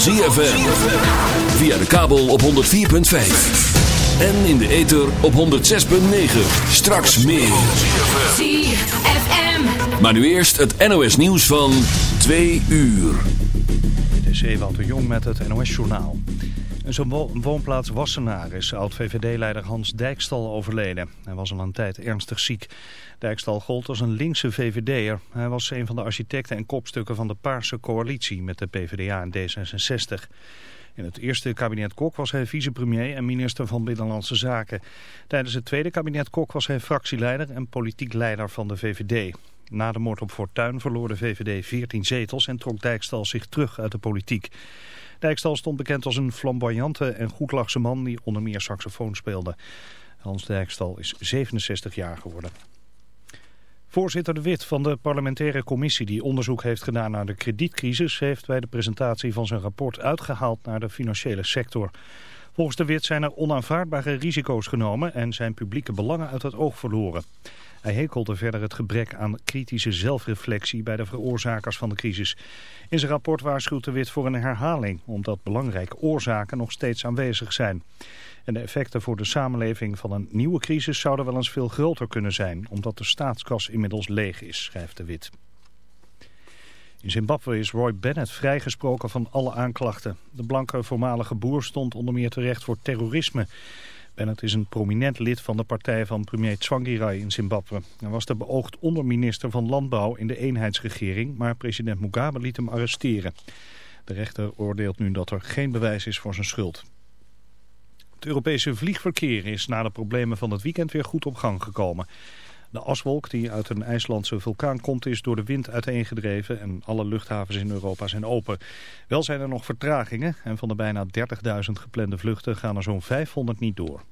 ZFM. Via de kabel op 104.5. En in de ether op 106.9. Straks meer. ZFM. Maar nu eerst het NOS nieuws van 2 uur. Dit is Ewout de Jong met het NOS-journaal. In zijn wo- woonplaats Wassenaar is oud-VVD-leider Hans Dijkstal overleden. Hij was al een tijd ernstig ziek. Dijkstal gold als een linkse VVD'er. Hij was een van de architecten en kopstukken van de Paarse coalitie met de PvdA en D66. In het eerste kabinet Kok was hij vicepremier en minister van Binnenlandse Zaken. Tijdens het tweede kabinet Kok was hij fractieleider en politiek leider van de VVD. Na de moord op Fortuyn verloor de VVD 14 zetels en trok Dijkstal zich terug uit de politiek. Dijkstal stond bekend als een flamboyante en goedlachse man die onder meer saxofoon speelde. Hans Dijkstal is 67 jaar geworden. Voorzitter De Wit van de parlementaire commissie die onderzoek heeft gedaan naar de kredietcrisis... heeft bij de presentatie van zijn rapport uitgehaald naar de financiële sector. Volgens De Wit zijn er onaanvaardbare risico's genomen en zijn publieke belangen uit het oog verloren. Hij hekelde verder het gebrek aan kritische zelfreflectie bij de veroorzakers van de crisis. In zijn rapport waarschuwt De Wit voor een herhaling, omdat belangrijke oorzaken nog steeds aanwezig zijn. En de effecten voor de samenleving van een nieuwe crisis zouden wel eens veel groter kunnen zijn, omdat de staatskas inmiddels leeg is, schrijft De Wit. In Zimbabwe is Roy Bennett vrijgesproken van alle aanklachten. De blanke voormalige boer stond onder meer terecht voor terrorisme. Bennett is een prominent lid van de partij van premier Tsvangirai in Zimbabwe. Hij was de beoogd onderminister van Landbouw in de eenheidsregering, maar president Mugabe liet hem arresteren. De rechter oordeelt nu dat er geen bewijs is voor zijn schuld. Het Europese vliegverkeer is na de problemen van het weekend weer goed op gang gekomen. De aswolk die uit een IJslandse vulkaan komt is door de wind uiteengedreven en alle luchthavens in Europa zijn open. Wel zijn er nog vertragingen en van de bijna 30.000 geplande vluchten gaan er zo'n 500 niet door.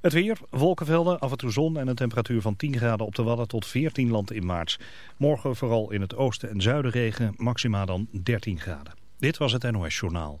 Het weer, wolkenvelden, af en toe zon en een temperatuur van 10 graden op de Wadden tot 14 land in maart. Morgen vooral in het oosten en zuiden regen, maxima dan 13 graden. Dit was het NOS Journaal.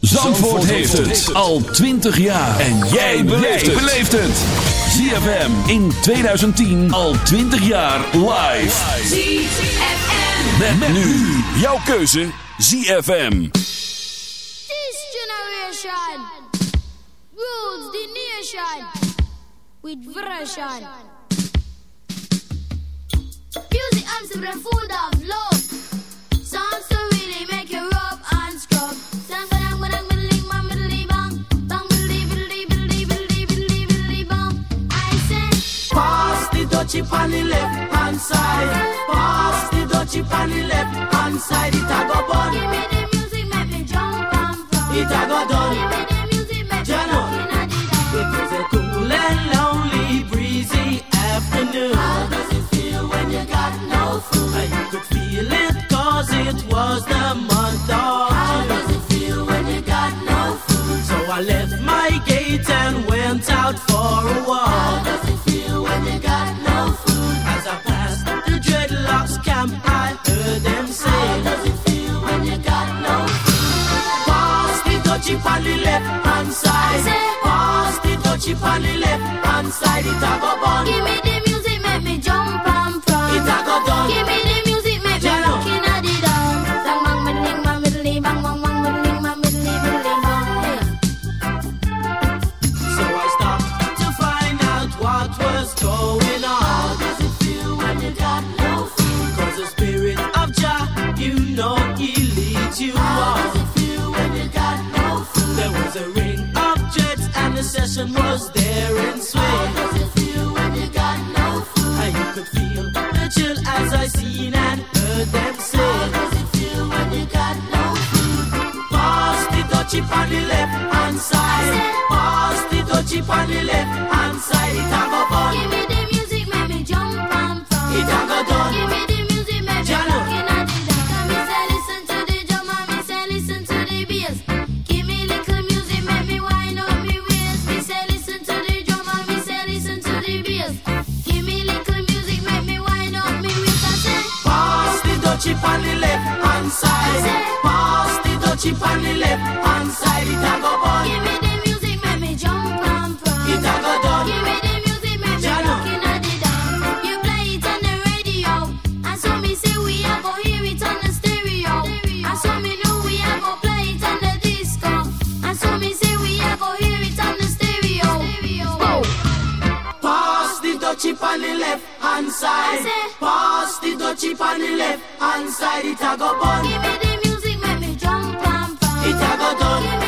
Zandvoort heeft het al 20 jaar. En jij beleeft het. ZFM in 2010 al 20 jaar live. ZFM. Met, nu jouw keuze ZFM. This generation rules the nation with version. Music I'm full of love. Dutchie on the left hand side. Pass the dutchie on the left hand side. It a go bun. give me the music, make me jump and from. It a go done. Give me the music, make me in the dark. It was a cool and lonely, breezy afternoon. How does it feel when you got no food? I could feel it cause it was the month of How does it feel when you got no food? So I left my gate and went out for a walk. On the left hand side. It a go bun. Give me was there in swing. How does it feel when you got no food? And you could feel the chill as I seen and heard them How say. does it feel when you got no food? Pass the dutchie on the left hand side. Pass the dutchie on the left hand side. It a dutchie on the left hand side. It a go fun. Give me the music, make me jump and from. It a go done. Give me the music, make me Jalo. rockin' at the dance. You play it on the radio, and so me say we a go hear it on the stereo. And so me know we a go play it on the disco. And so me say we a go hear it on the stereo. Whoa. Pass the dutchie on the left hand side. Pass the dutchie on the left hand side. It a go fun. Give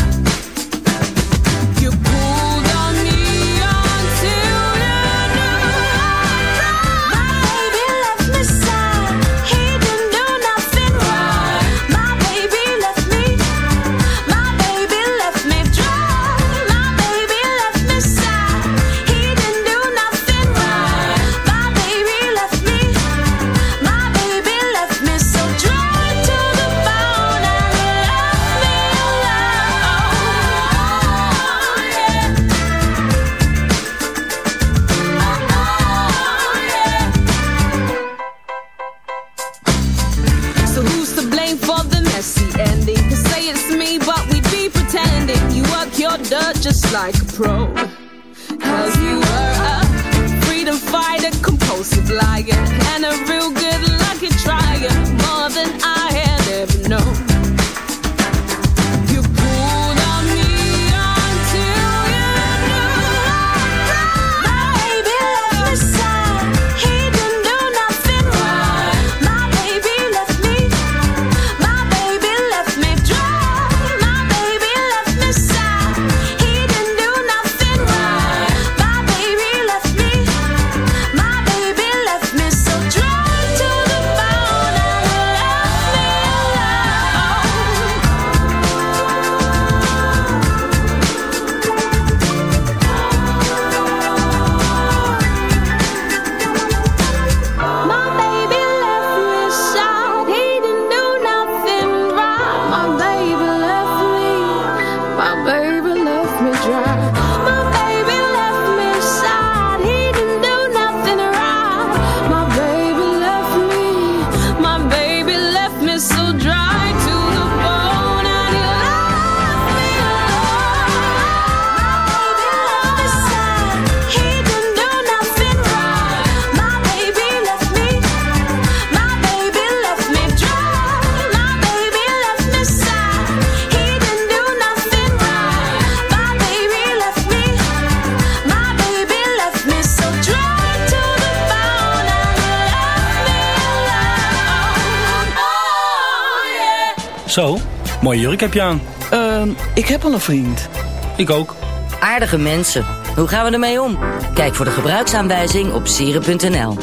Heb je aan. Ehm, ik heb al een vriend. Ik ook. Aardige mensen. Hoe gaan we ermee om? Kijk voor de gebruiksaanwijzing op sieren.nl.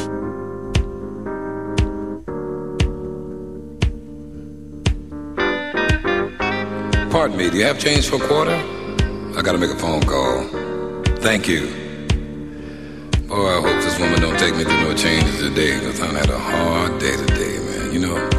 Pardon me, do you have change for a quarter? I gotta make a phone call. Thank you. Boy, I hope this woman don't take me through no changes today, because I've had a hard day today, man. You know,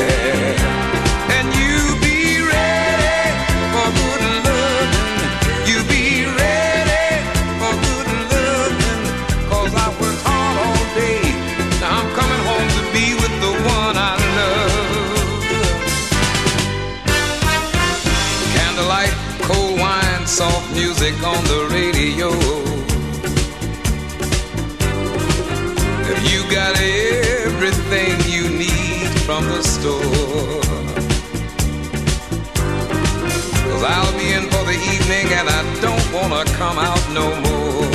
Evening and I don't wanna come out no more.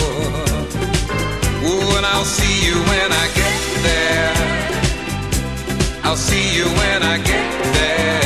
Ooh, and I'll see you when I get there. I'll see you when I get there.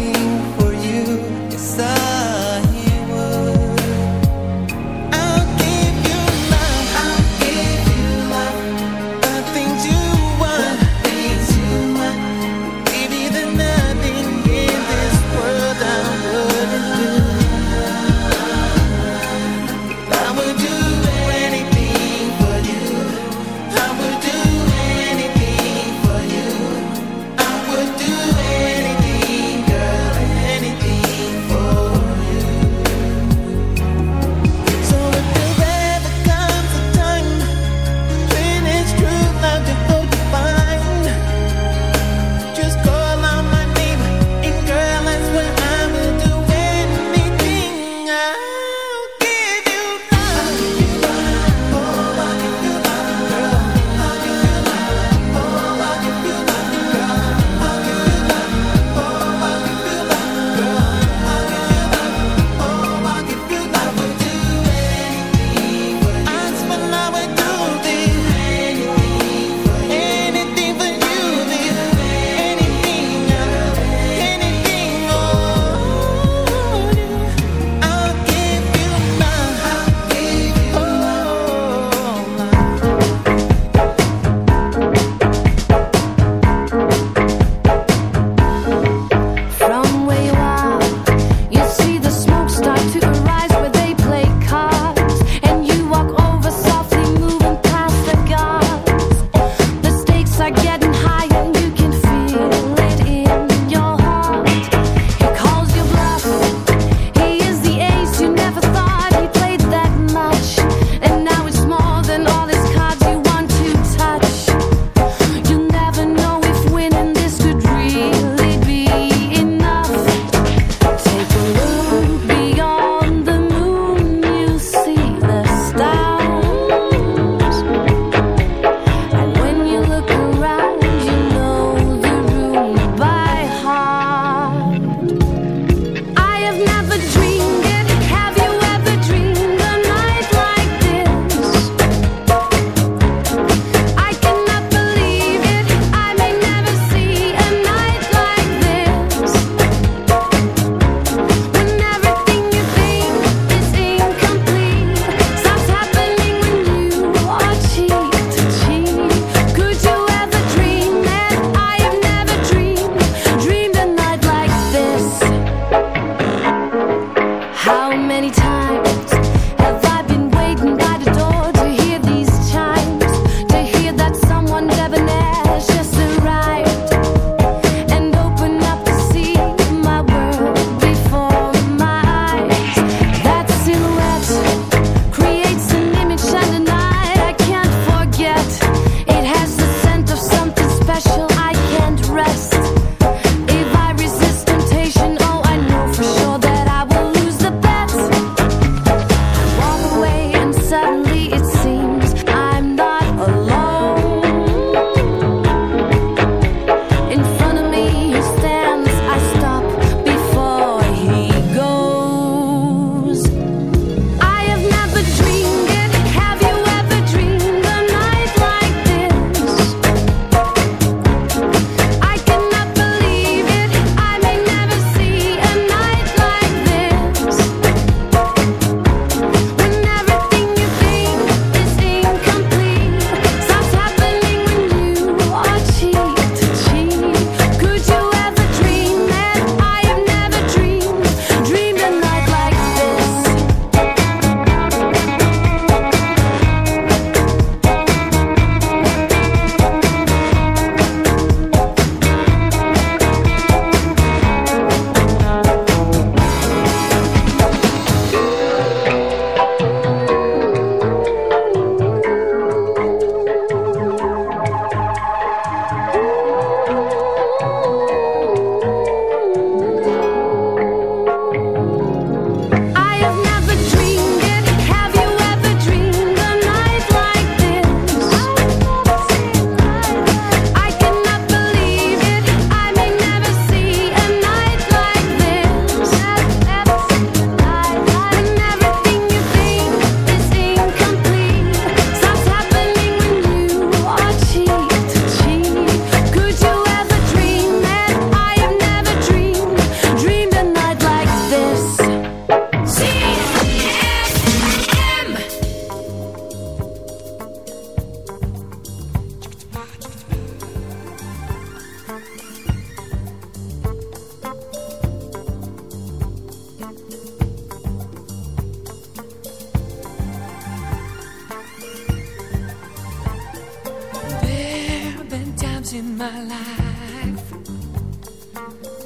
my life.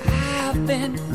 I've been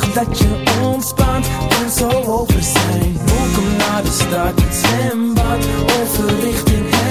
dat je ontspant en zo over zijn. Welkom naar de stad, het zwembad, over richting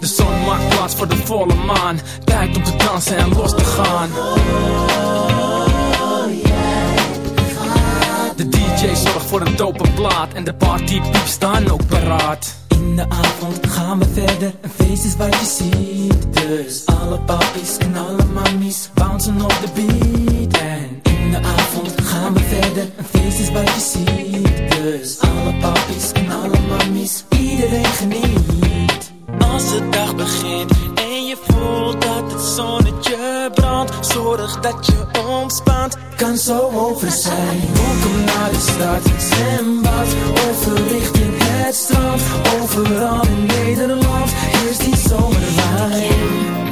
De zon maakt plaats voor de volle maan. Tijd om te dansen en los te gaan. De DJ zorgt voor een dope plaat. En de partypieps staan ook paraat. In de avond gaan we verder, een feest is wat je ziet. Dus alle papies en alle mammies bouncen op de beat. De avond gaan we verder, een feest is wat je ziet. Dus alle papies en alle mammies, iedereen geniet. Als de dag begint en je voelt dat het zonnetje brandt, zorg dat je ontspant, kan zo over zijn. Welkom naar de stad, zwembad, over richting het strand, overal in Nederland is die zomerwijn.